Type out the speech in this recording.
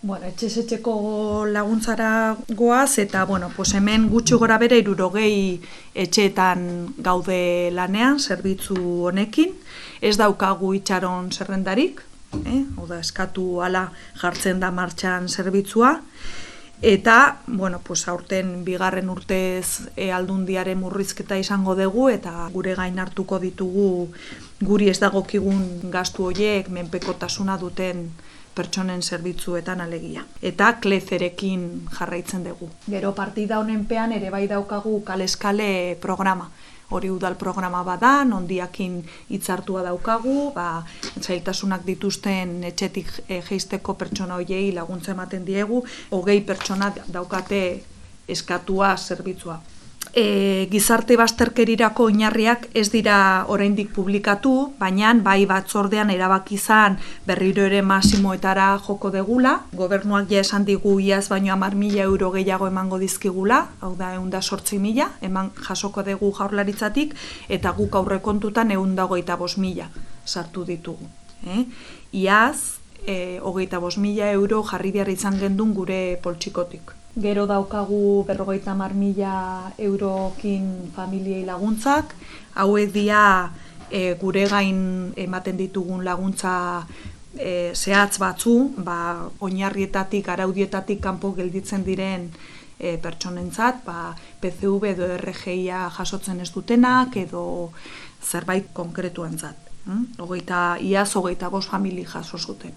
Bueno, etxezetxeko laguntzara goaz, eta bueno, pues hemen gutxi gora bere irurogei etxeetan gaude lanean, zerbitzu honekin. Ez daukagu itxaron zerrendarik, eh? Oda, eskatu ala jartzen da martxan zerbitzua. Eta, bueno, pues aurten bigarren urtez e, aldundiaren murrizketa izango dugu eta gure gain hartuko ditugu guri ez dagokigun gastu horiek menpekotasuna duten pertsonen zerbitzuetan alegia. Eta klezerekin jarraitzen dugu. Gero partida honenpean ere bai daukagu kaleskale programa. Hori udal programa bada, nondiakin hitzartua daukagu, ba, zailtasunak dituzten etxetik e, jeisteko pertsona hoiei laguntza ematen diegu, hogei pertsona daukate eskatua zerbitzua e, gizarte bazterkerirako oinarriak ez dira oraindik publikatu, baina bai batzordean erabaki izan berriro ere masimoetara joko degula. Gobernuak ja esan digu iaz baino 10.000 euro gehiago emango dizkigula, hau da 108.000 eman jasoko dugu jaurlaritzatik eta guk aurrekontutan 125.000 sartu ditugu. Eh? Iaz, e, hogeita mila euro jarri behar izan gendun gure poltsikotik. Gero daukagu berrogeita mar mila eurokin familiei laguntzak, hauek dia e, gure gain ematen ditugun laguntza e, zehatz batzu, ba, oinarrietatik, araudietatik kanpo gelditzen diren e, pertsonentzat, ba, PCV edo RGIa jasotzen ez dutenak edo zerbait konkretuentzat. Hm? Ogeita, iaz hogeita bost famili jaso zuten.